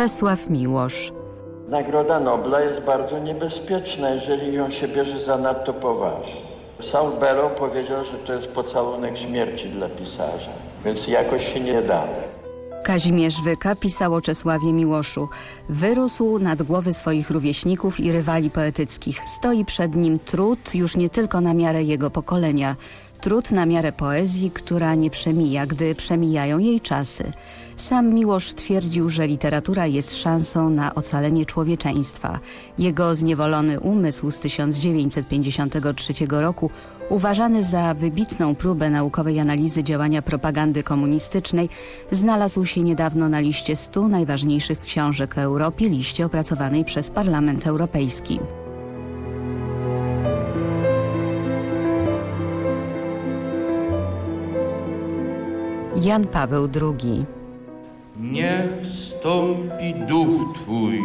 Czesław Miłosz. Nagroda Nobla jest bardzo niebezpieczna, jeżeli ją się bierze zanadto poważnie. Saul Bellow powiedział, że to jest pocałunek śmierci dla pisarza, więc jakoś się nie da. Kazimierz Wyka pisał o Czesławie Miłoszu. Wyrósł nad głowy swoich rówieśników i rywali poetyckich. Stoi przed nim trud już nie tylko na miarę jego pokolenia. Trud na miarę poezji, która nie przemija, gdy przemijają jej czasy. Sam Miłosz twierdził, że literatura jest szansą na ocalenie człowieczeństwa. Jego zniewolony umysł z 1953 roku uważany za wybitną próbę naukowej analizy działania propagandy komunistycznej, znalazł się niedawno na liście 100 najważniejszych książek o Europie, liście opracowanej przez Parlament Europejski. Jan Paweł II Niech wstąpi duch Twój.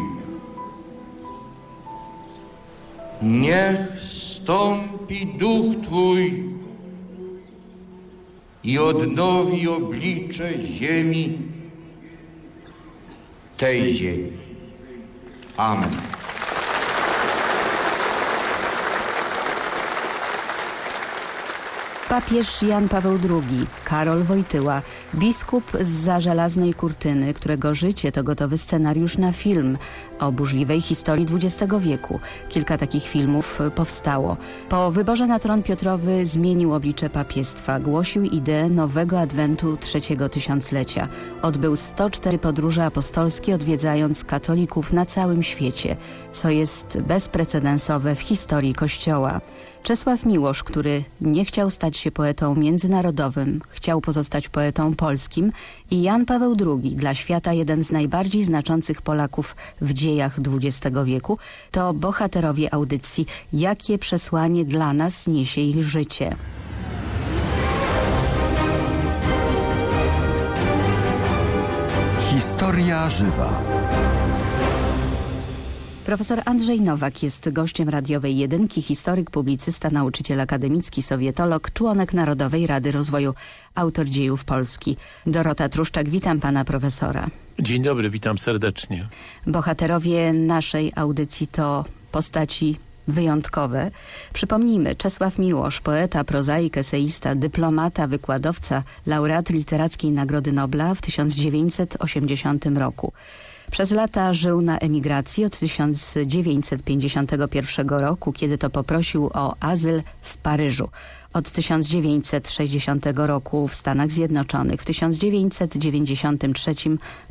Niech wstąpi duch Twój i odnowi oblicze ziemi, tej ziemi. Amen. Papież Jan Paweł II, Karol Wojtyła, biskup z za żelaznej kurtyny, którego życie to gotowy scenariusz na film o burzliwej historii XX wieku. Kilka takich filmów powstało. Po wyborze na tron Piotrowy zmienił oblicze papiestwa, głosił ideę nowego adwentu trzeciego tysiąclecia. Odbył 104 podróże apostolskie, odwiedzając katolików na całym świecie, co jest bezprecedensowe w historii Kościoła. Czesław Miłosz, który nie chciał stać się poetą międzynarodowym, chciał pozostać poetą polskim i Jan Paweł II, dla świata jeden z najbardziej znaczących Polaków w dziejach XX wieku, to bohaterowie audycji, jakie przesłanie dla nas niesie ich życie. Historia żywa. Profesor Andrzej Nowak jest gościem radiowej jedynki, historyk, publicysta, nauczyciel akademicki, sowietolog, członek Narodowej Rady Rozwoju, autor dziejów Polski. Dorota Truszczak, witam pana profesora. Dzień dobry, witam serdecznie. Bohaterowie naszej audycji to postaci wyjątkowe. Przypomnijmy, Czesław Miłosz, poeta, prozaik, eseista, dyplomata, wykładowca, laureat Literackiej Nagrody Nobla w 1980 roku. Przez lata żył na emigracji od 1951 roku, kiedy to poprosił o azyl w Paryżu. Od 1960 roku w Stanach Zjednoczonych. W 1993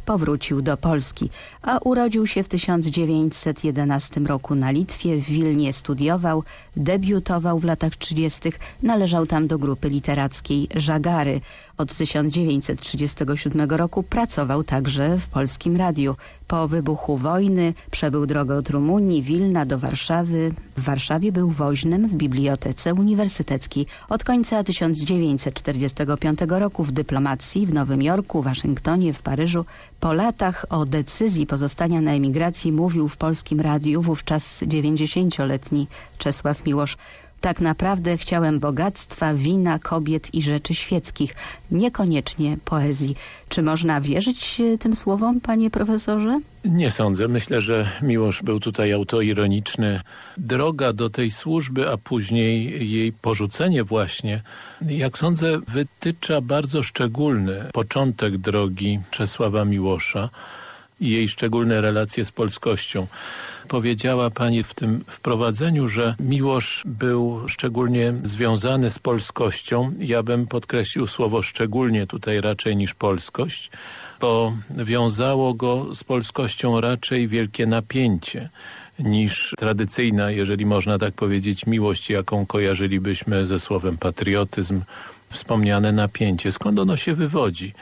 powrócił do Polski, a urodził się w 1911 roku na Litwie, w Wilnie studiował, debiutował w latach 30. Należał tam do grupy literackiej Żagary. Od 1937 roku pracował także w Polskim Radiu. Po wybuchu wojny przebył drogę od Rumunii, Wilna do Warszawy. W Warszawie był woźnym w Bibliotece Uniwersyteckiej. Od końca 1945 roku w dyplomacji w Nowym Jorku, Waszyngtonie, w Paryżu. Po latach o decyzji pozostania na emigracji mówił w Polskim Radiu wówczas 90-letni Czesław Miłosz. Tak naprawdę chciałem bogactwa, wina, kobiet i rzeczy świeckich, niekoniecznie poezji. Czy można wierzyć e, tym słowom, panie profesorze? Nie sądzę. Myślę, że Miłosz był tutaj autoironiczny. Droga do tej służby, a później jej porzucenie właśnie, jak sądzę, wytycza bardzo szczególny początek drogi Czesława Miłosza i jej szczególne relacje z polskością. Powiedziała pani w tym wprowadzeniu, że Miłosz był szczególnie związany z polskością. Ja bym podkreślił słowo szczególnie tutaj raczej niż polskość, bo wiązało go z polskością raczej wielkie napięcie niż tradycyjna, jeżeli można tak powiedzieć, miłość, jaką kojarzylibyśmy ze słowem patriotyzm, wspomniane napięcie. Skąd ono się wywodzi?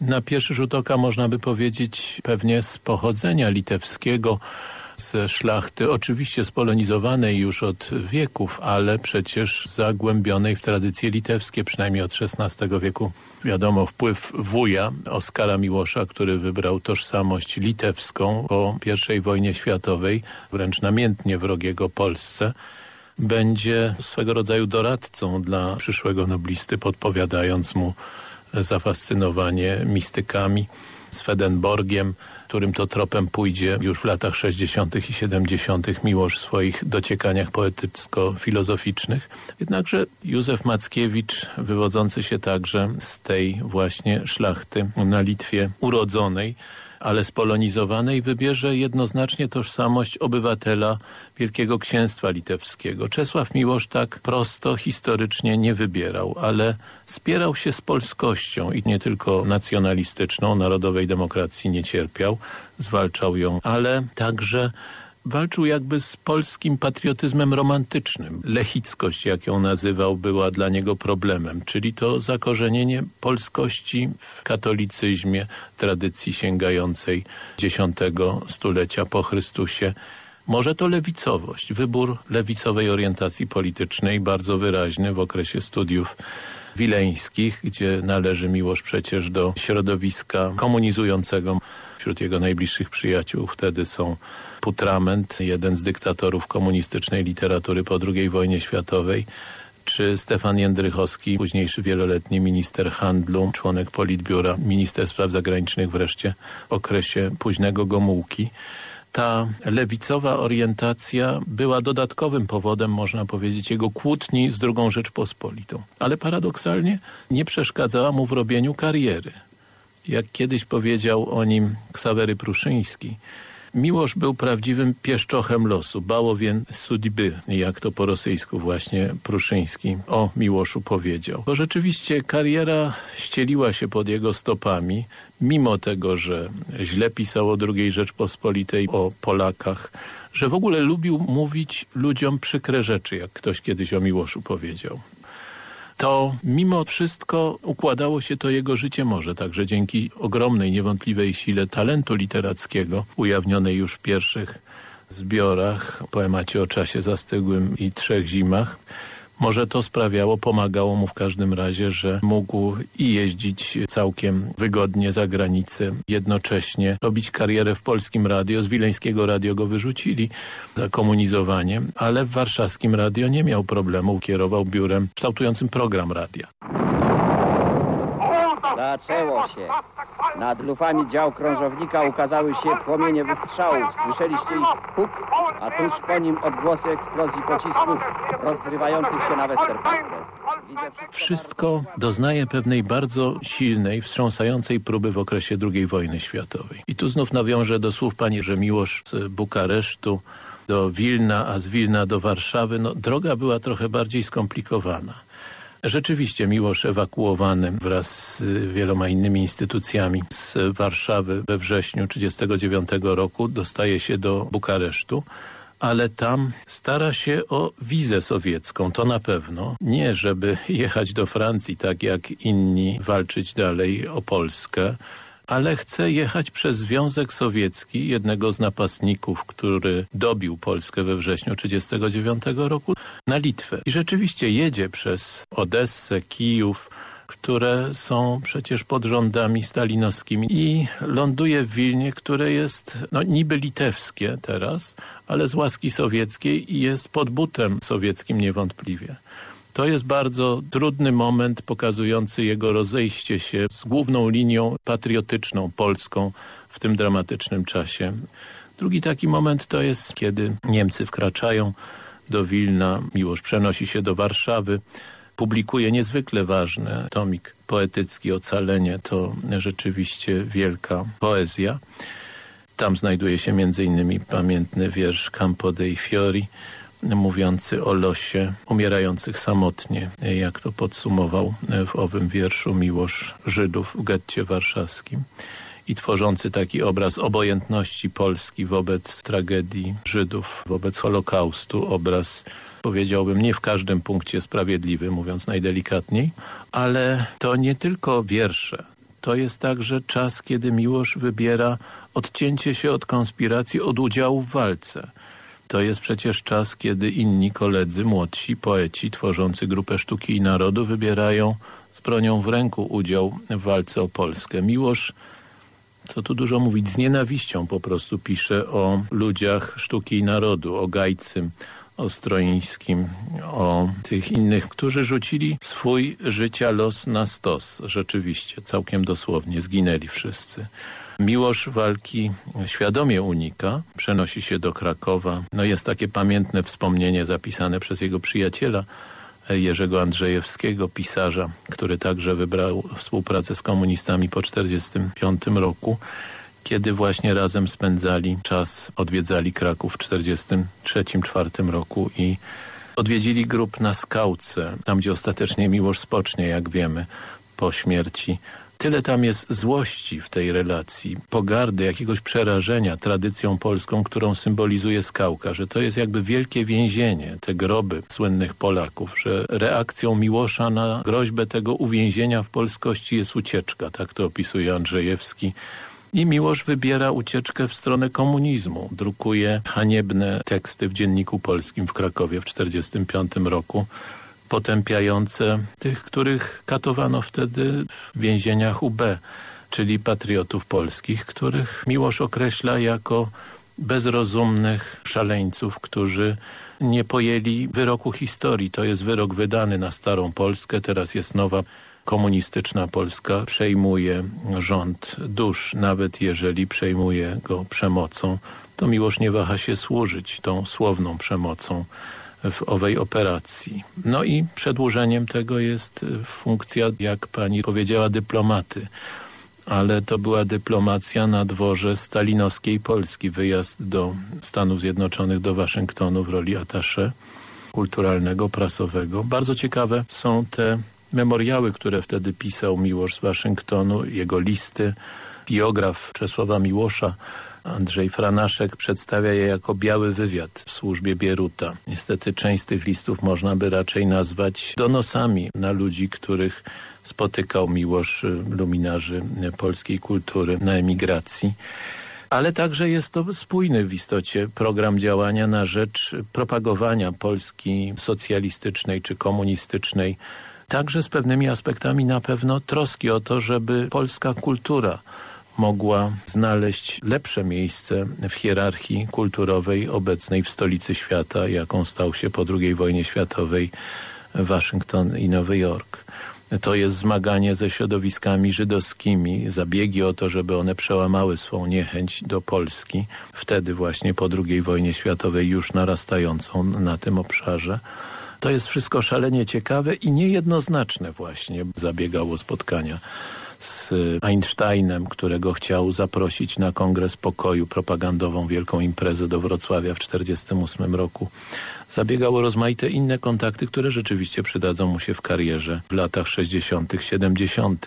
Na pierwszy rzut oka można by powiedzieć pewnie z pochodzenia litewskiego, ze szlachty, oczywiście spolonizowanej już od wieków, ale przecież zagłębionej w tradycje litewskie, przynajmniej od XVI wieku. Wiadomo, wpływ wuja Oskara Miłosza, który wybrał tożsamość litewską po I wojnie światowej, wręcz namiętnie wrogiego Polsce, będzie swego rodzaju doradcą dla przyszłego noblisty, podpowiadając mu zafascynowanie mistykami, Swedenborgiem, którym to tropem pójdzie już w latach 60. i 70. Miłosz w swoich dociekaniach poetycko-filozoficznych. Jednakże Józef Mackiewicz, wywodzący się także z tej właśnie szlachty na Litwie urodzonej, ale spolonizowanej wybierze jednoznacznie tożsamość obywatela Wielkiego Księstwa Litewskiego. Czesław Miłosz tak prosto historycznie nie wybierał, ale spierał się z polskością i nie tylko nacjonalistyczną, narodowej demokracji nie cierpiał, zwalczał ją, ale także walczył jakby z polskim patriotyzmem romantycznym. Lechickość, jak ją nazywał, była dla niego problemem, czyli to zakorzenienie polskości w katolicyzmie, tradycji sięgającej X stulecia po Chrystusie. Może to lewicowość, wybór lewicowej orientacji politycznej, bardzo wyraźny w okresie studiów wileńskich, gdzie należy Miłosz przecież do środowiska komunizującego. Wśród jego najbliższych przyjaciół wtedy są Putrament, jeden z dyktatorów komunistycznej literatury po II wojnie światowej, czy Stefan Jędrychowski, późniejszy wieloletni minister handlu, członek politbiura, minister spraw zagranicznych wreszcie w okresie późnego Gomułki. Ta lewicowa orientacja była dodatkowym powodem, można powiedzieć, jego kłótni z II Rzeczpospolitą. Ale paradoksalnie nie przeszkadzała mu w robieniu kariery. Jak kiedyś powiedział o nim Ksawery Pruszyński, Miłosz był prawdziwym pieszczochem losu, bałowien sudby, jak to po rosyjsku właśnie Pruszyński o Miłoszu powiedział. Bo rzeczywiście kariera ścieliła się pod jego stopami, mimo tego, że źle pisał o II Rzeczpospolitej, o Polakach, że w ogóle lubił mówić ludziom przykre rzeczy, jak ktoś kiedyś o Miłoszu powiedział to mimo wszystko układało się to jego życie może, także dzięki ogromnej, niewątpliwej sile talentu literackiego, ujawnionej już w pierwszych zbiorach, poemacie o czasie zastygłym i trzech zimach, może to sprawiało, pomagało mu w każdym razie, że mógł i jeździć całkiem wygodnie za granicę, jednocześnie robić karierę w polskim radio. Z Wileńskiego radio go wyrzucili za komunizowanie, ale w warszawskim radio nie miał problemu. Kierował biurem kształtującym program radia. Zaczęło się. Nad lufami dział krążownika ukazały się płomienie wystrzałów. Słyszeliście ich huk, a tuż po nim odgłosy eksplozji pocisków rozrywających się na Westerplatte. Wszystko, wszystko doznaje pewnej bardzo silnej, wstrząsającej próby w okresie II wojny światowej. I tu znów nawiążę do słów pani, że Miłosz z Bukaresztu do Wilna, a z Wilna do Warszawy, no droga była trochę bardziej skomplikowana. Rzeczywiście Miłosz ewakuowany wraz z wieloma innymi instytucjami z Warszawy we wrześniu 1939 roku dostaje się do Bukaresztu ale tam stara się o wizę sowiecką, to na pewno. Nie, żeby jechać do Francji, tak jak inni, walczyć dalej o Polskę, ale chce jechać przez Związek Sowiecki, jednego z napastników, który dobił Polskę we wrześniu 1939 roku, na Litwę. I rzeczywiście jedzie przez Odessę, Kijów, które są przecież pod rządami stalinowskimi i ląduje w Wilnie, które jest no, niby litewskie teraz, ale z łaski sowieckiej i jest pod butem sowieckim niewątpliwie. To jest bardzo trudny moment pokazujący jego rozejście się z główną linią patriotyczną polską w tym dramatycznym czasie. Drugi taki moment to jest, kiedy Niemcy wkraczają do Wilna, Miłosz przenosi się do Warszawy, publikuje niezwykle ważny tomik poetycki Ocalenie. To rzeczywiście wielka poezja. Tam znajduje się innymi pamiętny wiersz Campo dei Fiori, mówiący o losie umierających samotnie, jak to podsumował w owym wierszu Miłosz Żydów w getcie warszawskim i tworzący taki obraz obojętności Polski wobec tragedii Żydów, wobec Holokaustu, obraz powiedziałbym nie w każdym punkcie sprawiedliwy, mówiąc najdelikatniej, ale to nie tylko wiersze. To jest także czas, kiedy Miłosz wybiera odcięcie się od konspiracji, od udziału w walce. To jest przecież czas, kiedy inni koledzy, młodsi poeci tworzący grupę sztuki i narodu wybierają z bronią w ręku udział w walce o Polskę. Miłosz, co tu dużo mówić, z nienawiścią po prostu pisze o ludziach sztuki i narodu, o Gajcym, o Stroińskim, o tych innych, którzy rzucili swój życia los na stos. Rzeczywiście, całkiem dosłownie, zginęli wszyscy. Miłosz walki świadomie unika, przenosi się do Krakowa. No jest takie pamiętne wspomnienie zapisane przez jego przyjaciela, Jerzego Andrzejewskiego, pisarza, który także wybrał współpracę z komunistami po 1945 roku, kiedy właśnie razem spędzali czas, odwiedzali Kraków w 1943-1944 roku i odwiedzili grup na Skałce, tam gdzie ostatecznie Miłosz spocznie, jak wiemy, po śmierci Tyle tam jest złości w tej relacji, pogardy, jakiegoś przerażenia tradycją polską, którą symbolizuje skałka, że to jest jakby wielkie więzienie, te groby słynnych Polaków, że reakcją Miłosza na groźbę tego uwięzienia w polskości jest ucieczka, tak to opisuje Andrzejewski. I Miłosz wybiera ucieczkę w stronę komunizmu. Drukuje haniebne teksty w Dzienniku Polskim w Krakowie w 1945 roku potępiające tych, których katowano wtedy w więzieniach UB, czyli patriotów polskich, których Miłosz określa jako bezrozumnych szaleńców, którzy nie pojęli wyroku historii. To jest wyrok wydany na starą Polskę, teraz jest nowa komunistyczna Polska, przejmuje rząd dusz, nawet jeżeli przejmuje go przemocą, to Miłosz nie waha się służyć tą słowną przemocą w owej operacji. No i przedłużeniem tego jest funkcja, jak pani powiedziała, dyplomaty. Ale to była dyplomacja na dworze stalinowskiej Polski. Wyjazd do Stanów Zjednoczonych, do Waszyngtonu w roli atasze kulturalnego, prasowego. Bardzo ciekawe są te memoriały, które wtedy pisał Miłosz z Waszyngtonu, jego listy. Biograf Czesława Miłosza Andrzej Franaszek przedstawia je jako biały wywiad w służbie Bieruta. Niestety część z tych listów można by raczej nazwać donosami na ludzi, których spotykał Miłosz, luminarzy polskiej kultury na emigracji. Ale także jest to spójny w istocie program działania na rzecz propagowania Polski socjalistycznej czy komunistycznej, także z pewnymi aspektami na pewno troski o to, żeby polska kultura mogła znaleźć lepsze miejsce w hierarchii kulturowej obecnej w stolicy świata, jaką stał się po II wojnie światowej Waszyngton i Nowy Jork. To jest zmaganie ze środowiskami żydowskimi, zabiegi o to, żeby one przełamały swą niechęć do Polski, wtedy właśnie po II wojnie światowej już narastającą na tym obszarze. To jest wszystko szalenie ciekawe i niejednoznaczne właśnie zabiegało spotkania z Einsteinem, którego chciał zaprosić na Kongres Pokoju, propagandową wielką imprezę do Wrocławia w 1948 roku. Zabiegał o rozmaite inne kontakty, które rzeczywiście przydadzą mu się w karierze w latach 60., 70.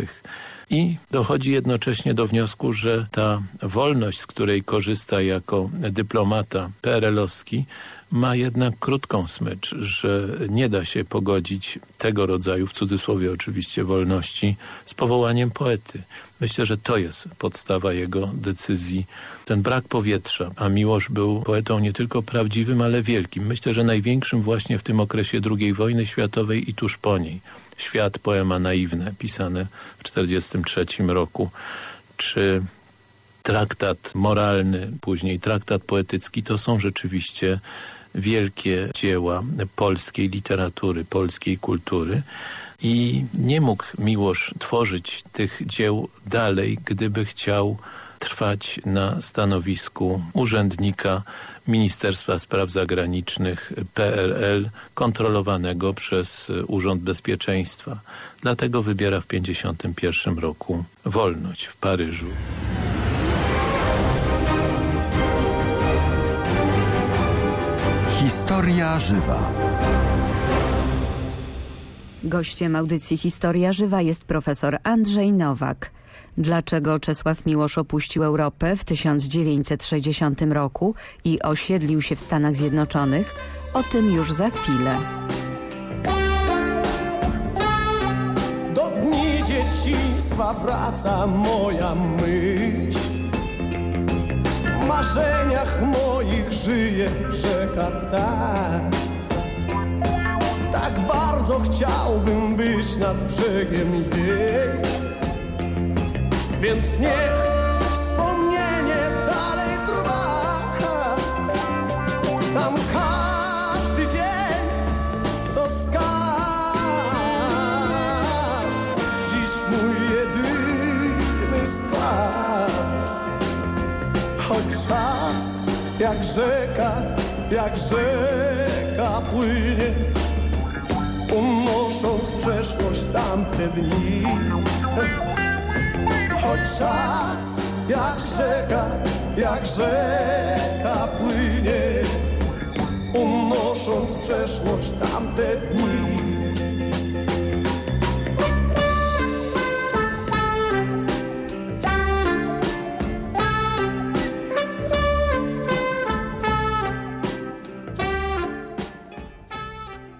I dochodzi jednocześnie do wniosku, że ta wolność, z której korzysta jako dyplomata PRL-owski, ma jednak krótką smycz, że nie da się pogodzić tego rodzaju, w cudzysłowie oczywiście, wolności z powołaniem poety. Myślę, że to jest podstawa jego decyzji. Ten brak powietrza, a Miłosz był poetą nie tylko prawdziwym, ale wielkim. Myślę, że największym właśnie w tym okresie II wojny światowej i tuż po niej. Świat, poema naiwne, pisane w 1943 roku. Czy traktat moralny, później traktat poetycki, to są rzeczywiście wielkie dzieła polskiej literatury, polskiej kultury i nie mógł Miłosz tworzyć tych dzieł dalej, gdyby chciał trwać na stanowisku urzędnika Ministerstwa Spraw Zagranicznych PRL kontrolowanego przez Urząd Bezpieczeństwa. Dlatego wybiera w 1951 roku wolność w Paryżu. Historia żywa. Gościem audycji Historia żywa jest profesor Andrzej Nowak. Dlaczego Czesław Miłosz opuścił Europę w 1960 roku i osiedlił się w Stanach Zjednoczonych? O tym już za chwilę. Do dni dzieciństwa wraca moja myśl marzeniach moich żyje rzeka ta. Tak bardzo chciałbym być nad brzegiem jej, więc niech wspomnienie dalej trwa. Tam każdy dzień to skarb. Dziś mój jedyny skład. jak rzeka, jak rzeka płynie, unosząc przeszłość tamte dni. Czas jak rzeka, jak rzeka płynie, unosząc w przeszłość tamte dni.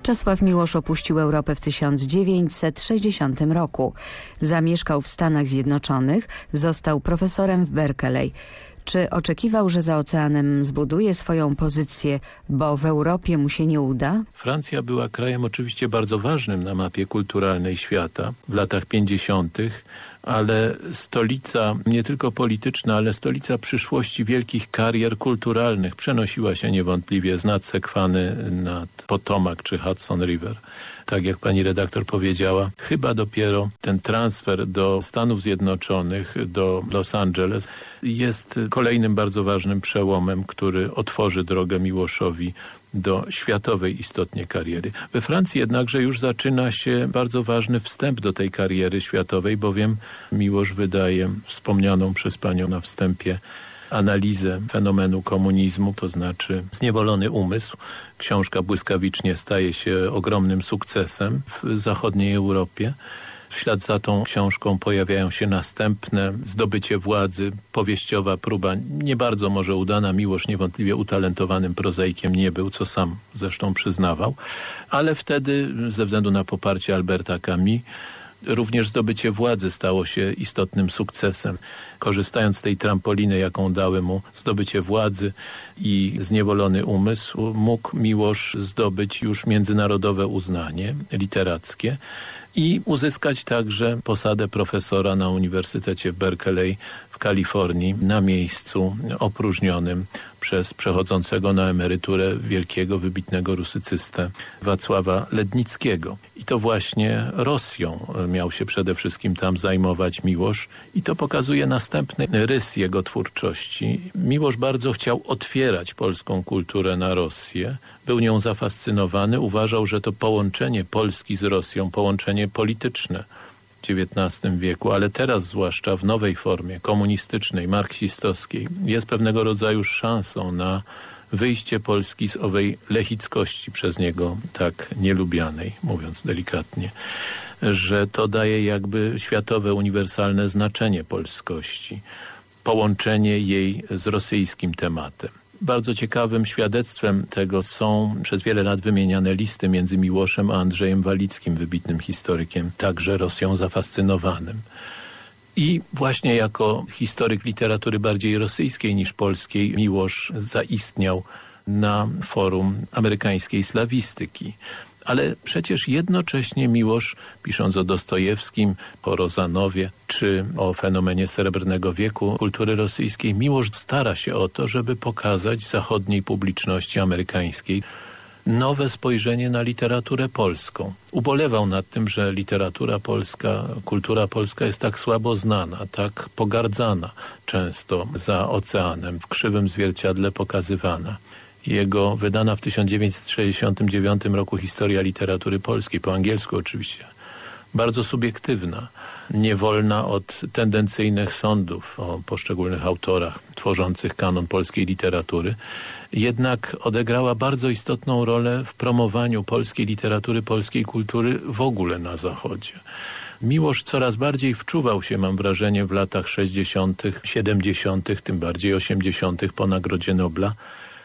Czesław Miłosz opuścił Europę w 1960 roku. Zamieszkał w Stanach Zjednoczonych, został profesorem w Berkeley. Czy oczekiwał, że za oceanem zbuduje swoją pozycję, bo w Europie mu się nie uda? Francja była krajem oczywiście bardzo ważnym na mapie kulturalnej świata w latach 50., ale stolica nie tylko polityczna, ale stolica przyszłości wielkich karier kulturalnych przenosiła się niewątpliwie z nad Sekwany nad Potomac czy Hudson River. Tak jak pani redaktor powiedziała, chyba dopiero ten transfer do Stanów Zjednoczonych, do Los Angeles jest kolejnym bardzo ważnym przełomem, który otworzy drogę Miłoszowi do światowej istotnie kariery. We Francji jednakże już zaczyna się bardzo ważny wstęp do tej kariery światowej, bowiem Miłosz wydaje wspomnianą przez panią na wstępie analizę fenomenu komunizmu, to znaczy Zniewolony umysł. Książka błyskawicznie staje się ogromnym sukcesem w zachodniej Europie. W ślad za tą książką pojawiają się następne zdobycie władzy, powieściowa próba, nie bardzo może udana. Miłosz niewątpliwie utalentowanym prozaikiem nie był, co sam zresztą przyznawał, ale wtedy ze względu na poparcie Alberta Camus Również zdobycie władzy stało się istotnym sukcesem. Korzystając z tej trampoliny, jaką dały mu zdobycie władzy i zniewolony umysł, mógł Miłosz zdobyć już międzynarodowe uznanie literackie i uzyskać także posadę profesora na Uniwersytecie Berkeley w Kalifornii na miejscu opróżnionym przez przechodzącego na emeryturę wielkiego, wybitnego rusycystę Wacława Lednickiego. I to właśnie Rosją miał się przede wszystkim tam zajmować Miłosz i to pokazuje następny rys jego twórczości. Miłosz bardzo chciał otwierać polską kulturę na Rosję, był nią zafascynowany, uważał, że to połączenie Polski z Rosją, połączenie polityczne w XIX wieku, ale teraz zwłaszcza w nowej formie komunistycznej, marksistowskiej jest pewnego rodzaju szansą na wyjście Polski z owej lechickości przez niego tak nielubianej, mówiąc delikatnie, że to daje jakby światowe, uniwersalne znaczenie polskości, połączenie jej z rosyjskim tematem. Bardzo ciekawym świadectwem tego są przez wiele lat wymieniane listy między Miłoszem a Andrzejem Walickim, wybitnym historykiem, także Rosją zafascynowanym. I właśnie jako historyk literatury bardziej rosyjskiej niż polskiej Miłosz zaistniał na forum amerykańskiej slawistyki. Ale przecież jednocześnie Miłosz, pisząc o Dostojewskim, o Rozanowie, czy o fenomenie Srebrnego Wieku kultury rosyjskiej, Miłosz stara się o to, żeby pokazać zachodniej publiczności amerykańskiej nowe spojrzenie na literaturę polską. Ubolewał nad tym, że literatura polska, kultura polska jest tak słabo znana, tak pogardzana często za oceanem, w krzywym zwierciadle pokazywana jego wydana w 1969 roku historia literatury polskiej, po angielsku oczywiście, bardzo subiektywna, niewolna od tendencyjnych sądów o poszczególnych autorach tworzących kanon polskiej literatury, jednak odegrała bardzo istotną rolę w promowaniu polskiej literatury, polskiej kultury w ogóle na Zachodzie. Miłosz coraz bardziej wczuwał się, mam wrażenie, w latach 60., 70., tym bardziej 80. po Nagrodzie Nobla,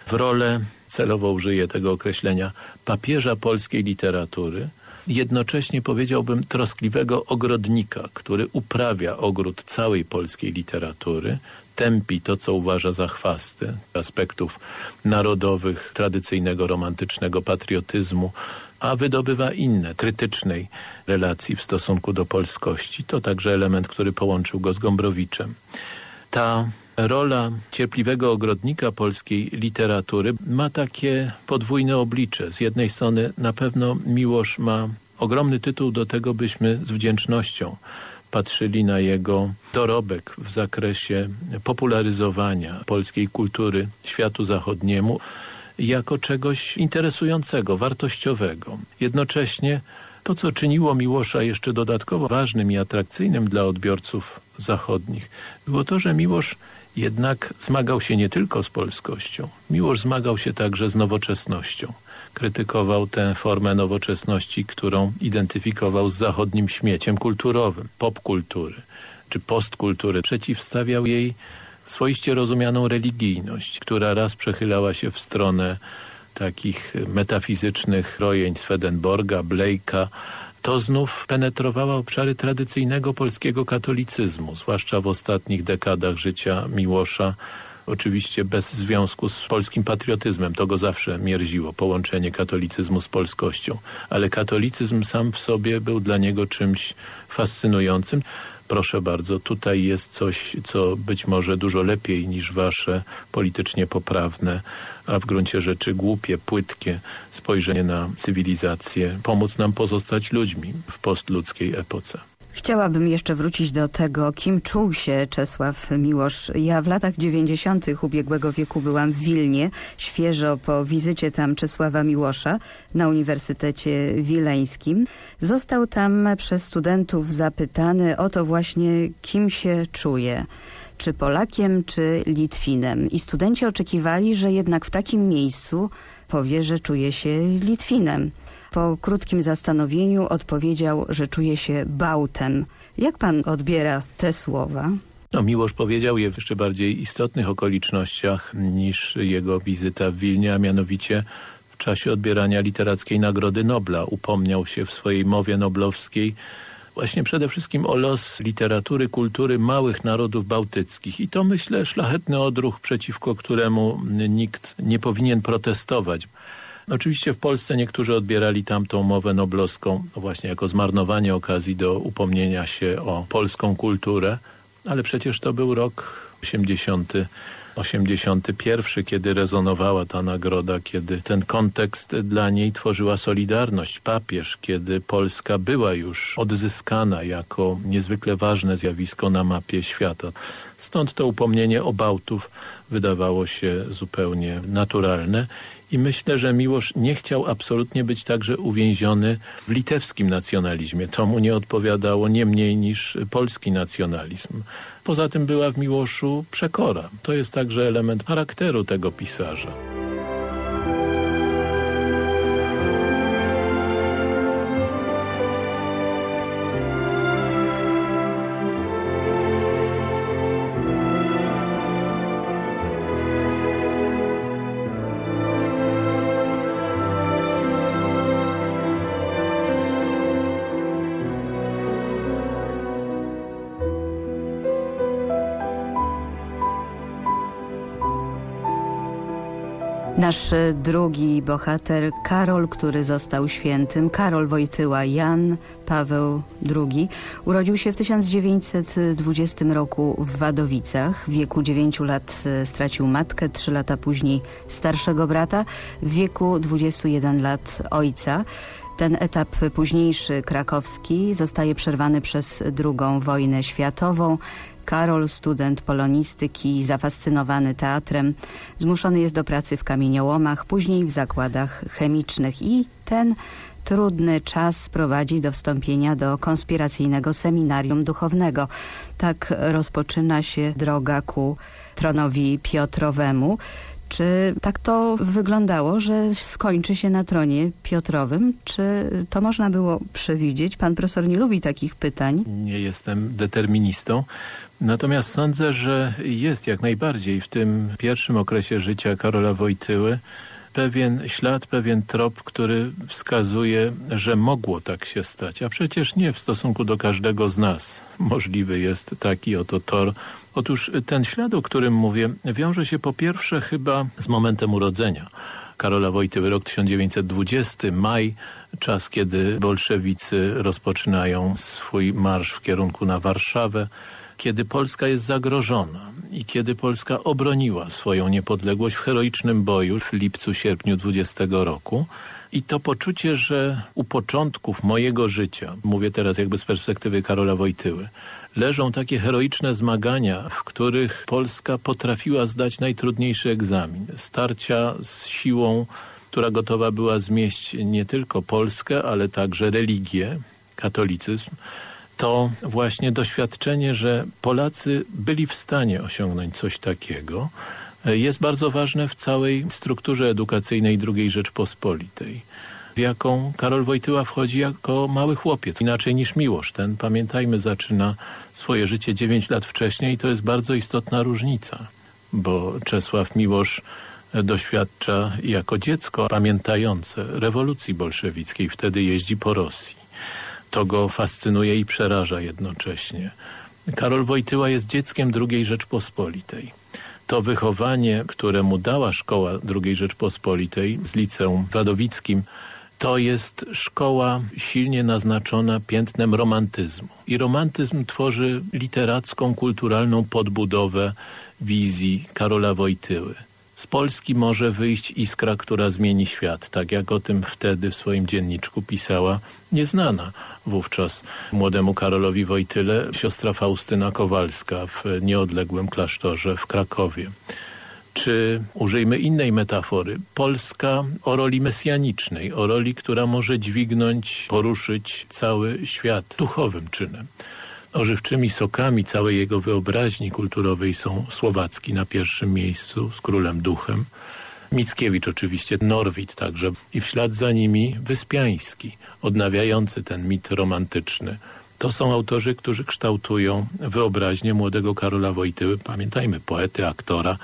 w rolę, celowo użyję tego określenia, papieża polskiej literatury, jednocześnie powiedziałbym troskliwego ogrodnika, który uprawia ogród całej polskiej literatury, tępi to, co uważa za chwasty aspektów narodowych, tradycyjnego, romantycznego patriotyzmu, a wydobywa inne, krytycznej relacji w stosunku do polskości. To także element, który połączył go z Gombrowiczem. Ta rola cierpliwego ogrodnika polskiej literatury ma takie podwójne oblicze. Z jednej strony na pewno Miłosz ma ogromny tytuł do tego, byśmy z wdzięcznością patrzyli na jego dorobek w zakresie popularyzowania polskiej kultury światu zachodniemu jako czegoś interesującego, wartościowego. Jednocześnie to, co czyniło Miłosza jeszcze dodatkowo ważnym i atrakcyjnym dla odbiorców zachodnich, było to, że Miłosz jednak zmagał się nie tylko z polskością. Miłosz zmagał się także z nowoczesnością. Krytykował tę formę nowoczesności, którą identyfikował z zachodnim śmieciem kulturowym, popkultury czy postkultury. Przeciwstawiał jej swoiście rozumianą religijność, która raz przechylała się w stronę takich metafizycznych rojeń Swedenborga, Blake'a, to znów penetrowała obszary tradycyjnego polskiego katolicyzmu, zwłaszcza w ostatnich dekadach życia Miłosza, oczywiście bez związku z polskim patriotyzmem. To go zawsze mierziło, połączenie katolicyzmu z polskością. Ale katolicyzm sam w sobie był dla niego czymś fascynującym proszę bardzo, tutaj jest coś, co być może dużo lepiej niż wasze politycznie poprawne, a w gruncie rzeczy głupie, płytkie spojrzenie na cywilizację, pomóc nam pozostać ludźmi w postludzkiej epoce. Chciałabym jeszcze wrócić do tego, kim czuł się Czesław Miłosz. Ja w latach 90. ubiegłego wieku byłam w Wilnie, świeżo po wizycie tam Czesława Miłosza na Uniwersytecie Wileńskim. Został tam przez studentów zapytany o to właśnie, kim się czuje czy Polakiem, czy Litwinem. I studenci oczekiwali, że jednak w takim miejscu powie, że czuje się Litwinem po krótkim zastanowieniu odpowiedział, że czuje się bałtem. Jak pan odbiera te słowa? No, Miłosz powiedział je w jeszcze bardziej istotnych okolicznościach niż jego wizyta w Wilnie, a mianowicie w czasie odbierania literackiej Nagrody Nobla. Upomniał się w swojej mowie noblowskiej właśnie przede wszystkim o los literatury, kultury małych narodów bałtyckich. I to myślę szlachetny odruch, przeciwko któremu nikt nie powinien protestować. Oczywiście w Polsce niektórzy odbierali tamtą mowę noblowską właśnie jako zmarnowanie okazji do upomnienia się o polską kulturę, ale przecież to był rok 80 81, kiedy rezonowała ta nagroda, kiedy ten kontekst dla niej tworzyła Solidarność, papież, kiedy Polska była już odzyskana jako niezwykle ważne zjawisko na mapie świata. Stąd to upomnienie o Bałtów wydawało się zupełnie naturalne i myślę, że Miłosz nie chciał absolutnie być także uwięziony w litewskim nacjonalizmie. To mu nie odpowiadało nie mniej niż polski nacjonalizm. Poza tym była w Miłoszu przekora. To jest także element charakteru tego pisarza. Nasz drugi bohater, Karol, który został świętym, Karol Wojtyła Jan Paweł II, urodził się w 1920 roku w Wadowicach. W wieku 9 lat e, stracił matkę, 3 lata później starszego brata, w wieku 21 lat ojca. Ten etap późniejszy krakowski zostaje przerwany przez II wojnę światową. Karol, student polonistyki, zafascynowany teatrem, zmuszony jest do pracy w kamieniołomach, później w zakładach chemicznych i ten trudny czas prowadzi do wstąpienia do konspiracyjnego seminarium duchownego. Tak rozpoczyna się droga ku tronowi Piotrowemu. Czy tak to wyglądało, że skończy się na tronie Piotrowym? Czy to można było przewidzieć? Pan profesor nie lubi takich pytań. Nie jestem deterministą. Natomiast sądzę, że jest jak najbardziej w tym pierwszym okresie życia Karola Wojtyły pewien ślad, pewien trop, który wskazuje, że mogło tak się stać. A przecież nie w stosunku do każdego z nas. Możliwy jest taki oto tor. Otóż ten ślad, o którym mówię, wiąże się po pierwsze chyba z momentem urodzenia. Karola Wojtyły, rok 1920, maj, czas kiedy bolszewicy rozpoczynają swój marsz w kierunku na Warszawę kiedy Polska jest zagrożona i kiedy Polska obroniła swoją niepodległość w heroicznym boju w lipcu, sierpniu 20 roku, I to poczucie, że u początków mojego życia, mówię teraz jakby z perspektywy Karola Wojtyły, leżą takie heroiczne zmagania, w których Polska potrafiła zdać najtrudniejszy egzamin. Starcia z siłą, która gotowa była zmieść nie tylko Polskę, ale także religię, katolicyzm, to właśnie doświadczenie, że Polacy byli w stanie osiągnąć coś takiego, jest bardzo ważne w całej strukturze edukacyjnej II Rzeczpospolitej w jaką Karol Wojtyła wchodzi jako mały chłopiec. Inaczej niż Miłosz. Ten, pamiętajmy, zaczyna swoje życie 9 lat wcześniej i to jest bardzo istotna różnica, bo Czesław Miłosz doświadcza jako dziecko pamiętające rewolucji bolszewickiej. Wtedy jeździ po Rosji. To go fascynuje i przeraża jednocześnie. Karol Wojtyła jest dzieckiem II Rzeczpospolitej to wychowanie, które mu dała szkoła II Rzeczpospolitej z liceum wadowickim, to jest szkoła silnie naznaczona piętnem romantyzmu. I romantyzm tworzy literacką, kulturalną podbudowę wizji Karola Wojtyły. Z Polski może wyjść iskra, która zmieni świat, tak jak o tym wtedy w swoim dzienniczku pisała nieznana wówczas młodemu Karolowi Wojtyle siostra Faustyna Kowalska w nieodległym klasztorze w Krakowie. Czy użyjmy innej metafory, Polska o roli mesjanicznej, o roli, która może dźwignąć, poruszyć cały świat duchowym czynem. Ożywczymi sokami całej jego wyobraźni kulturowej są Słowacki na pierwszym miejscu z królem duchem, Mickiewicz oczywiście, Norwid także i w ślad za nimi Wyspiański, odnawiający ten mit romantyczny. To są autorzy, którzy kształtują wyobraźnię młodego Karola Wojtyły, pamiętajmy, poety, aktora,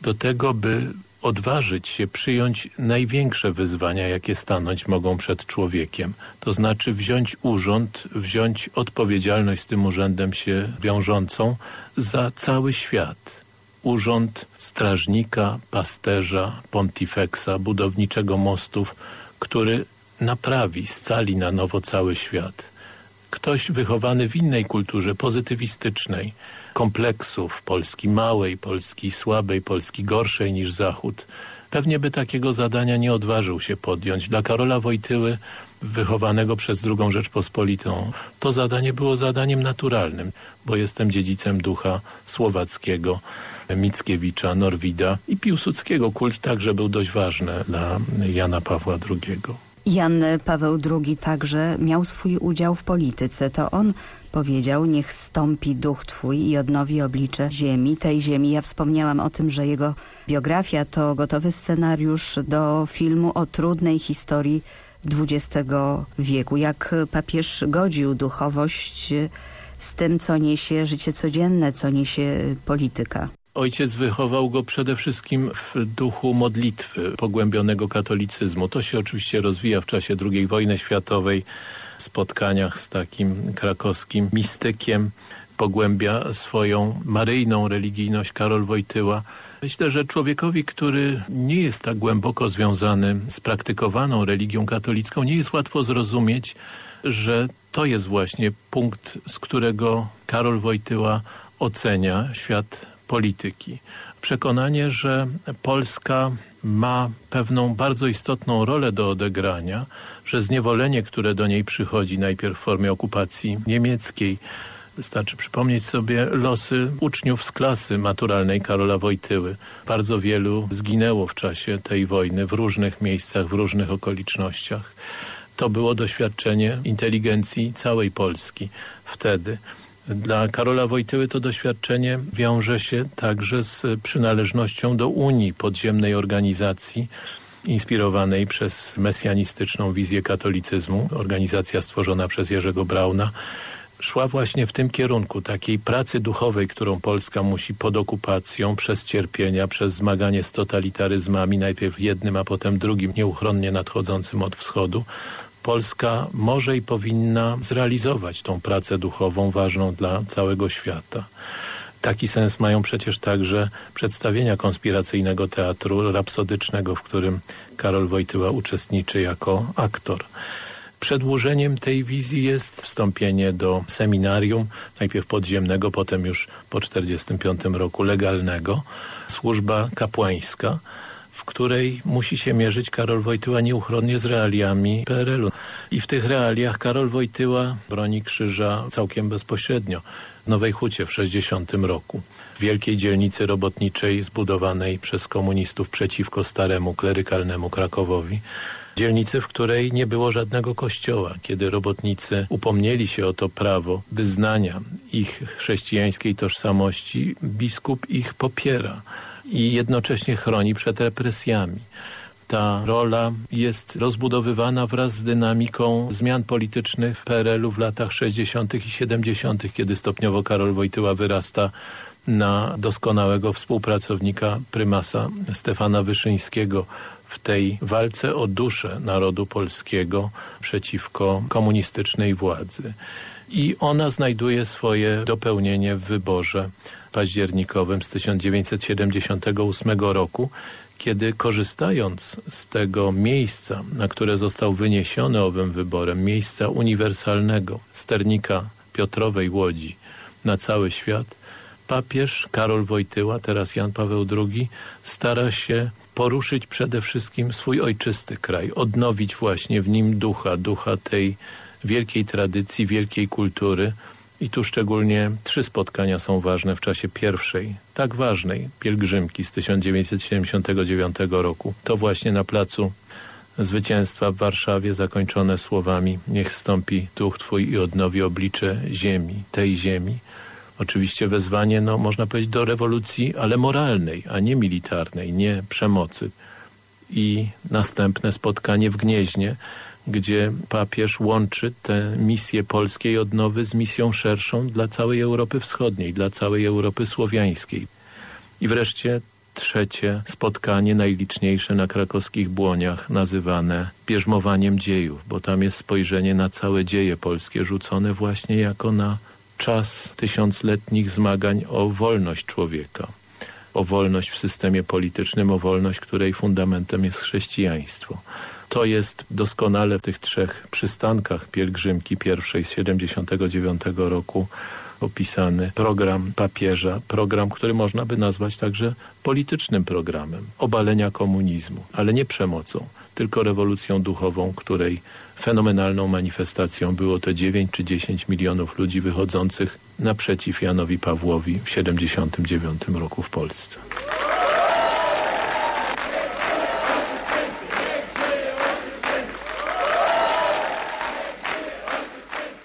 do tego, by odważyć się przyjąć największe wyzwania, jakie stanąć mogą przed człowiekiem. To znaczy wziąć urząd, wziąć odpowiedzialność z tym urzędem się wiążącą za cały świat. Urząd strażnika, pasterza, pontifeksa, budowniczego mostów, który naprawi, scali na nowo cały świat. Ktoś wychowany w innej kulturze, pozytywistycznej, kompleksów Polski małej, Polski słabej, Polski gorszej niż Zachód, pewnie by takiego zadania nie odważył się podjąć. Dla Karola Wojtyły, wychowanego przez II Rzeczpospolitą, to zadanie było zadaniem naturalnym, bo jestem dziedzicem ducha słowackiego, Mickiewicza, Norwida i Piłsudskiego. Kult także był dość ważny dla Jana Pawła II. Jan Paweł II także miał swój udział w polityce. To on powiedział, niech stąpi duch twój i odnowi oblicze ziemi, tej ziemi. Ja wspomniałam o tym, że jego biografia to gotowy scenariusz do filmu o trudnej historii XX wieku. Jak papież godził duchowość z tym, co niesie życie codzienne, co niesie polityka. Ojciec wychował go przede wszystkim w duchu modlitwy, pogłębionego katolicyzmu. To się oczywiście rozwija w czasie II wojny światowej, spotkaniach z takim krakowskim mistykiem. Pogłębia swoją maryjną religijność Karol Wojtyła. Myślę, że człowiekowi, który nie jest tak głęboko związany z praktykowaną religią katolicką, nie jest łatwo zrozumieć, że to jest właśnie punkt, z którego Karol Wojtyła ocenia świat polityki. Przekonanie, że Polska ma pewną bardzo istotną rolę do odegrania, że zniewolenie, które do niej przychodzi najpierw w formie okupacji niemieckiej, Wystarczy przypomnieć sobie losy uczniów z klasy maturalnej Karola Wojtyły. Bardzo wielu zginęło w czasie tej wojny w różnych miejscach, w różnych okolicznościach. To było doświadczenie inteligencji całej Polski wtedy. Dla Karola Wojtyły to doświadczenie wiąże się także z przynależnością do Unii, podziemnej organizacji inspirowanej przez mesjanistyczną wizję katolicyzmu, organizacja stworzona przez Jerzego Brauna, szła właśnie w tym kierunku, takiej pracy duchowej, którą Polska musi pod okupacją, przez cierpienia, przez zmaganie z totalitaryzmami, najpierw jednym, a potem drugim, nieuchronnie nadchodzącym od wschodu, Polska może i powinna zrealizować tą pracę duchową ważną dla całego świata. Taki sens mają przecież także przedstawienia konspiracyjnego teatru rapsodycznego, w którym Karol Wojtyła uczestniczy jako aktor. Przedłużeniem tej wizji jest wstąpienie do seminarium, najpierw podziemnego, potem już po 1945 roku legalnego, służba kapłańska, której musi się mierzyć Karol Wojtyła nieuchronnie z realiami PRL-u. I w tych realiach Karol Wojtyła broni krzyża całkiem bezpośrednio w Nowej Hucie w 60 roku. Wielkiej dzielnicy robotniczej zbudowanej przez komunistów przeciwko staremu klerykalnemu Krakowowi dzielnicy, w której nie było żadnego kościoła. Kiedy robotnicy upomnieli się o to prawo wyznania ich chrześcijańskiej tożsamości, biskup ich popiera i jednocześnie chroni przed represjami. Ta rola jest rozbudowywana wraz z dynamiką zmian politycznych w PRL-u w latach 60. i 70., kiedy stopniowo Karol Wojtyła wyrasta na doskonałego współpracownika prymasa Stefana Wyszyńskiego w tej walce o duszę narodu polskiego przeciwko komunistycznej władzy. I ona znajduje swoje dopełnienie w wyborze październikowym z 1978 roku, kiedy korzystając z tego miejsca, na które został wyniesiony owym wyborem, miejsca uniwersalnego, sternika Piotrowej Łodzi na cały świat, papież Karol Wojtyła, teraz Jan Paweł II, stara się poruszyć przede wszystkim swój ojczysty kraj, odnowić właśnie w nim ducha, ducha tej wielkiej tradycji, wielkiej kultury. I tu szczególnie trzy spotkania są ważne w czasie pierwszej, tak ważnej pielgrzymki z 1979 roku. To właśnie na placu Zwycięstwa w Warszawie zakończone słowami Niech stąpi duch Twój i odnowi oblicze ziemi, tej ziemi. Oczywiście wezwanie, no można powiedzieć, do rewolucji, ale moralnej, a nie militarnej, nie przemocy. I następne spotkanie w Gnieźnie, gdzie papież łączy tę misję polskiej odnowy z misją szerszą dla całej Europy Wschodniej, dla całej Europy Słowiańskiej. I wreszcie trzecie spotkanie, najliczniejsze na krakowskich błoniach, nazywane bierzmowaniem dziejów, bo tam jest spojrzenie na całe dzieje polskie, rzucone właśnie jako na czas tysiącletnich zmagań o wolność człowieka, o wolność w systemie politycznym, o wolność, której fundamentem jest chrześcijaństwo. To jest doskonale w tych trzech przystankach pielgrzymki pierwszej z 79 roku opisany program papieża, program, który można by nazwać także politycznym programem obalenia komunizmu, ale nie przemocą, tylko rewolucją duchową, której fenomenalną manifestacją było to 9 czy 10 milionów ludzi wychodzących naprzeciw Janowi Pawłowi w 79 roku w Polsce.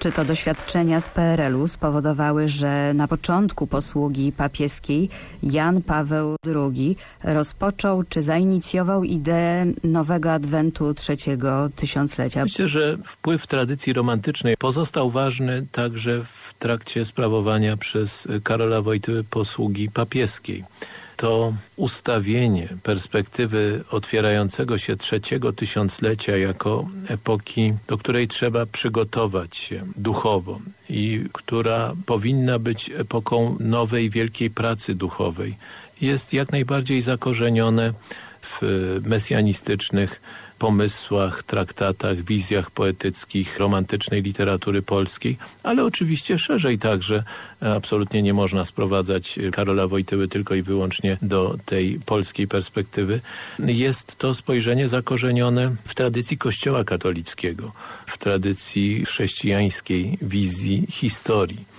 Czy to doświadczenia z PRL-u spowodowały, że na początku posługi papieskiej Jan Paweł II rozpoczął czy zainicjował ideę nowego adwentu trzeciego tysiąclecia? Myślę, że wpływ tradycji romantycznej pozostał ważny także w trakcie sprawowania przez Karola Wojtyły posługi papieskiej to ustawienie perspektywy otwierającego się trzeciego tysiąclecia jako epoki, do której trzeba przygotować się duchowo i która powinna być epoką nowej, wielkiej pracy duchowej, jest jak najbardziej zakorzenione w mesjanistycznych pomysłach, traktatach, wizjach poetyckich, romantycznej literatury polskiej, ale oczywiście szerzej także. Absolutnie nie można sprowadzać Karola Wojtyły tylko i wyłącznie do tej polskiej perspektywy. Jest to spojrzenie zakorzenione w tradycji Kościoła katolickiego, w tradycji chrześcijańskiej wizji historii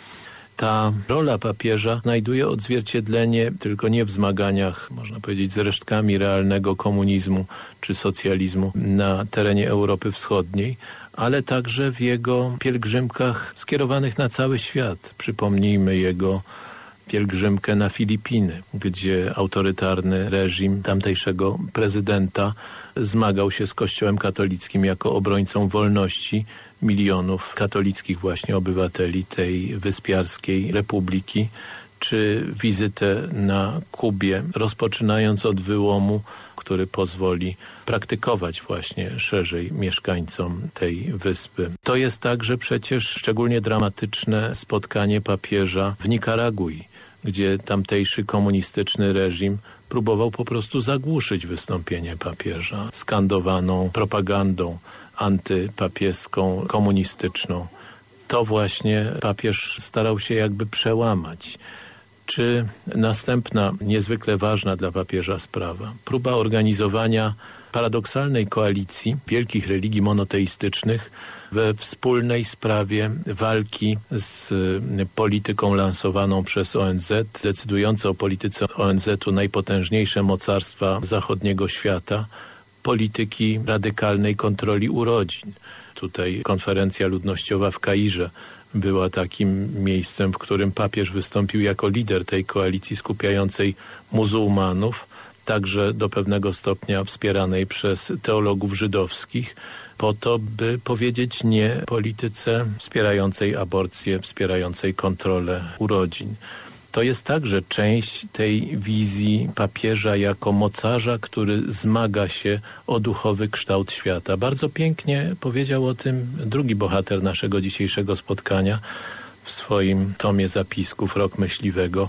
ta rola papieża znajduje odzwierciedlenie tylko nie w zmaganiach, można powiedzieć, z resztkami realnego komunizmu czy socjalizmu na terenie Europy Wschodniej, ale także w jego pielgrzymkach skierowanych na cały świat. Przypomnijmy jego pielgrzymkę na Filipiny, gdzie autorytarny reżim tamtejszego prezydenta zmagał się z Kościołem katolickim jako obrońcą wolności milionów katolickich właśnie obywateli tej wyspiarskiej republiki, czy wizytę na Kubie, rozpoczynając od wyłomu, który pozwoli praktykować właśnie szerzej mieszkańcom tej wyspy. To jest także przecież szczególnie dramatyczne spotkanie papieża w Nikaragui, gdzie tamtejszy komunistyczny reżim próbował po prostu zagłuszyć wystąpienie papieża skandowaną propagandą antypapieską, komunistyczną. To właśnie papież starał się jakby przełamać. Czy następna, niezwykle ważna dla papieża sprawa, próba organizowania paradoksalnej koalicji wielkich religii monoteistycznych we wspólnej sprawie walki z polityką lansowaną przez ONZ, decydujące o polityce ONZ-u najpotężniejsze mocarstwa zachodniego świata, polityki radykalnej kontroli urodzin. Tutaj konferencja ludnościowa w Kairze była takim miejscem, w którym papież wystąpił jako lider tej koalicji skupiającej muzułmanów, także do pewnego stopnia wspieranej przez teologów żydowskich, po to, by powiedzieć nie polityce wspierającej aborcję, wspierającej kontrolę urodzin. To jest także część tej wizji papieża jako mocarza, który zmaga się o duchowy kształt świata. Bardzo pięknie powiedział o tym drugi bohater naszego dzisiejszego spotkania w swoim tomie zapisków Rok Myśliwego,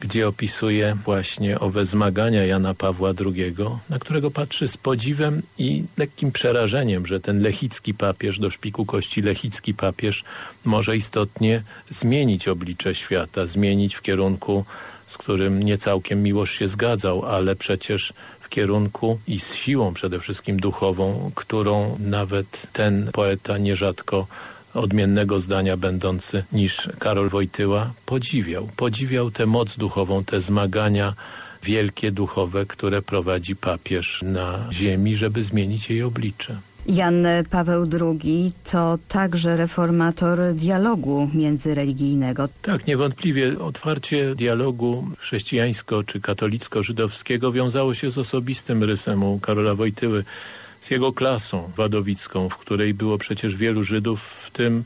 gdzie opisuje właśnie owe zmagania Jana Pawła II, na którego patrzy z podziwem i lekkim przerażeniem, że ten lechicki papież, do szpiku kości lechicki papież może istotnie zmienić oblicze świata, zmienić w kierunku, z którym nie całkiem Miłosz się zgadzał, ale przecież w kierunku i z siłą przede wszystkim duchową, którą nawet ten poeta nierzadko odmiennego zdania będący niż Karol Wojtyła, podziwiał. Podziwiał tę moc duchową, te zmagania wielkie duchowe, które prowadzi papież na ziemi, żeby zmienić jej oblicze. Jan Paweł II to także reformator dialogu międzyreligijnego. Tak, niewątpliwie otwarcie dialogu chrześcijańsko- czy katolicko-żydowskiego wiązało się z osobistym rysem u Karola Wojtyły z jego klasą wadowicką, w której było przecież wielu Żydów, w tym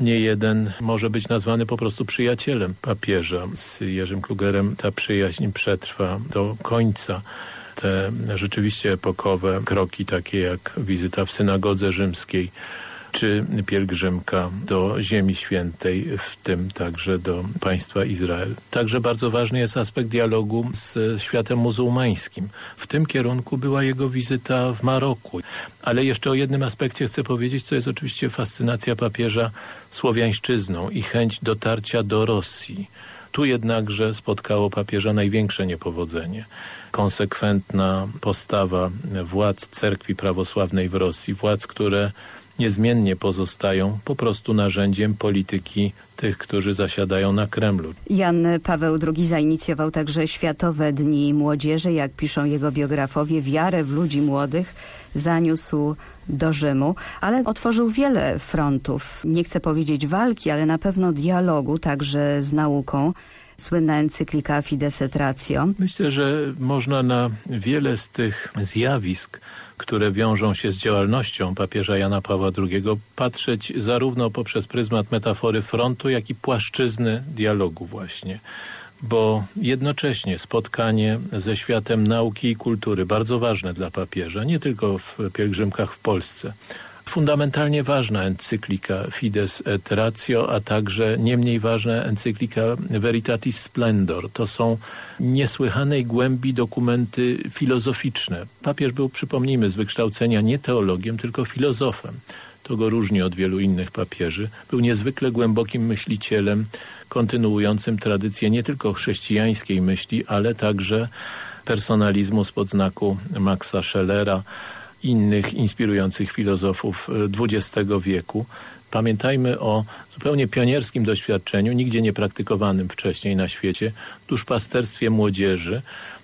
nie jeden może być nazwany po prostu przyjacielem papieża. Z Jerzym Klugerem ta przyjaźń przetrwa do końca. Te rzeczywiście epokowe kroki, takie jak wizyta w synagodze rzymskiej, czy pielgrzymka do Ziemi Świętej, w tym także do państwa Izrael. Także bardzo ważny jest aspekt dialogu z światem muzułmańskim. W tym kierunku była jego wizyta w Maroku. Ale jeszcze o jednym aspekcie chcę powiedzieć, co jest oczywiście fascynacja papieża słowiańszczyzną i chęć dotarcia do Rosji. Tu jednakże spotkało papieża największe niepowodzenie konsekwentna postawa władz cerkwi prawosławnej w Rosji, władz, które niezmiennie pozostają po prostu narzędziem polityki tych, którzy zasiadają na Kremlu. Jan Paweł II zainicjował także Światowe Dni Młodzieży, jak piszą jego biografowie, wiarę w ludzi młodych zaniósł do Rzymu, ale otworzył wiele frontów. Nie chcę powiedzieć walki, ale na pewno dialogu, także z nauką słynna encyklika Fides et Ratio. Myślę, że można na wiele z tych zjawisk, które wiążą się z działalnością papieża Jana Pawła II, patrzeć zarówno poprzez pryzmat metafory frontu, jak i płaszczyzny dialogu właśnie. Bo jednocześnie spotkanie ze światem nauki i kultury, bardzo ważne dla papieża, nie tylko w pielgrzymkach w Polsce, fundamentalnie ważna encyklika Fides et Ratio, a także nie mniej ważna encyklika Veritatis Splendor. To są niesłychanej głębi dokumenty filozoficzne. Papież był, przypomnijmy, z wykształcenia nie teologiem, tylko filozofem. To go różni od wielu innych papieży. Był niezwykle głębokim myślicielem, kontynuującym tradycję nie tylko chrześcijańskiej myśli, ale także personalizmu spod znaku Maxa Schellera, innych inspirujących filozofów XX e, wieku. Pamiętajmy o zupełnie pionierskim doświadczeniu, nigdzie nie praktykowanym wcześniej na świecie, duszpasterstwie młodzieży,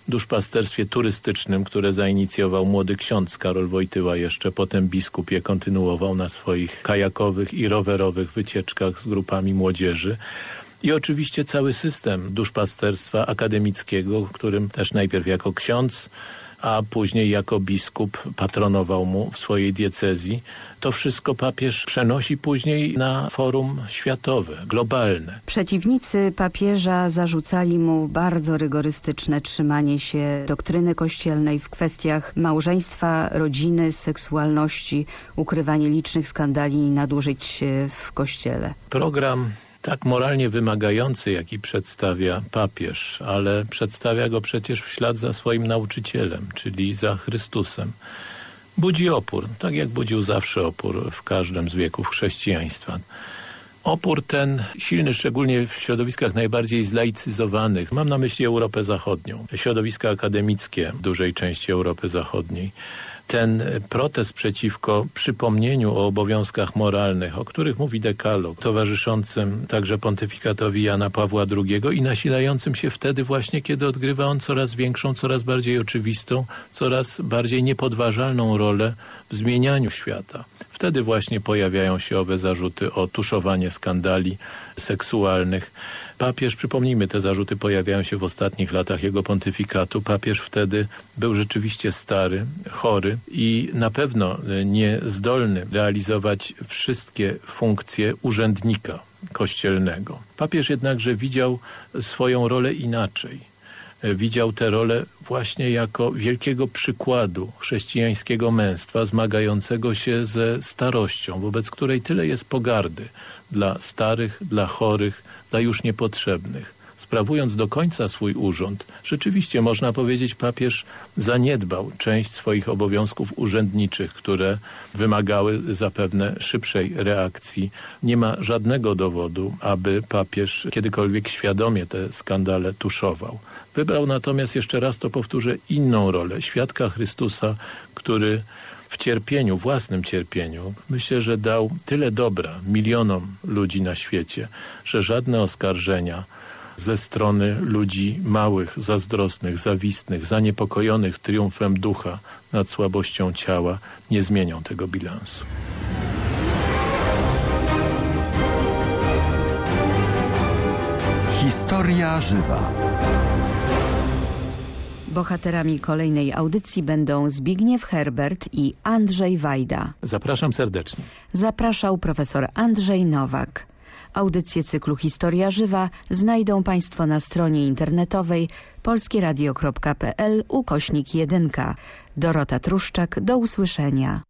duszpasterstwie turystycznym, które zainicjował młody ksiądz Karol Wojtyła, jeszcze potem biskup je kontynuował na swoich kajakowych i rowerowych wycieczkach z grupami młodzieży. I oczywiście cały system duszpasterstwa akademickiego, którym też najpierw jako ksiądz a później jako biskup patronował mu w swojej diecezji. To wszystko papież przenosi później na forum światowe, globalne. Przeciwnicy papieża zarzucali mu bardzo rygorystyczne trzymanie się doktryny kościelnej w kwestiach małżeństwa, rodziny, seksualności, ukrywanie licznych skandali i nadużyć w kościele. Program tak moralnie wymagający, jaki przedstawia papież, ale przedstawia go przecież w ślad za swoim nauczycielem, czyli za Chrystusem. Budzi opór, tak jak budził zawsze opór w każdym z wieków chrześcijaństwa. Opór ten silny szczególnie w środowiskach najbardziej zlaicyzowanych. Mam na myśli Europę Zachodnią, środowiska akademickie dużej części Europy Zachodniej ten protest przeciwko przypomnieniu o obowiązkach moralnych, o których mówi dekalog, towarzyszącym także pontyfikatowi Jana Pawła II i nasilającym się wtedy właśnie, kiedy odgrywa on coraz większą, coraz bardziej oczywistą, coraz bardziej niepodważalną rolę w zmienianiu świata. Wtedy właśnie pojawiają się owe zarzuty o tuszowanie skandali seksualnych. Papież, przypomnijmy, te zarzuty pojawiają się w ostatnich latach jego pontyfikatu. Papież wtedy był rzeczywiście stary, chory i na pewno niezdolny realizować wszystkie funkcje urzędnika kościelnego. Papież jednakże widział swoją rolę inaczej widział tę rolę właśnie jako wielkiego przykładu chrześcijańskiego męstwa zmagającego się ze starością, wobec której tyle jest pogardy dla starych, dla chorych, dla już niepotrzebnych. Sprawując do końca swój urząd, rzeczywiście można powiedzieć papież zaniedbał część swoich obowiązków urzędniczych, które wymagały zapewne szybszej reakcji. Nie ma żadnego dowodu, aby papież kiedykolwiek świadomie te skandale tuszował. Wybrał natomiast, jeszcze raz to powtórzę, inną rolę świadka Chrystusa, który w cierpieniu, własnym cierpieniu, myślę, że dał tyle dobra milionom ludzi na świecie, że żadne oskarżenia ze strony ludzi małych, zazdrosnych, zawistnych, zaniepokojonych triumfem ducha nad słabością ciała nie zmienią tego bilansu. Historia żywa. Bohaterami kolejnej audycji będą Zbigniew Herbert i Andrzej Wajda. Zapraszam serdecznie. Zapraszał profesor Andrzej Nowak. Audycję cyklu Historia Żywa znajdą Państwo na stronie internetowej polskieradio.pl ukośnik 1. Dorota Truszczak, do usłyszenia.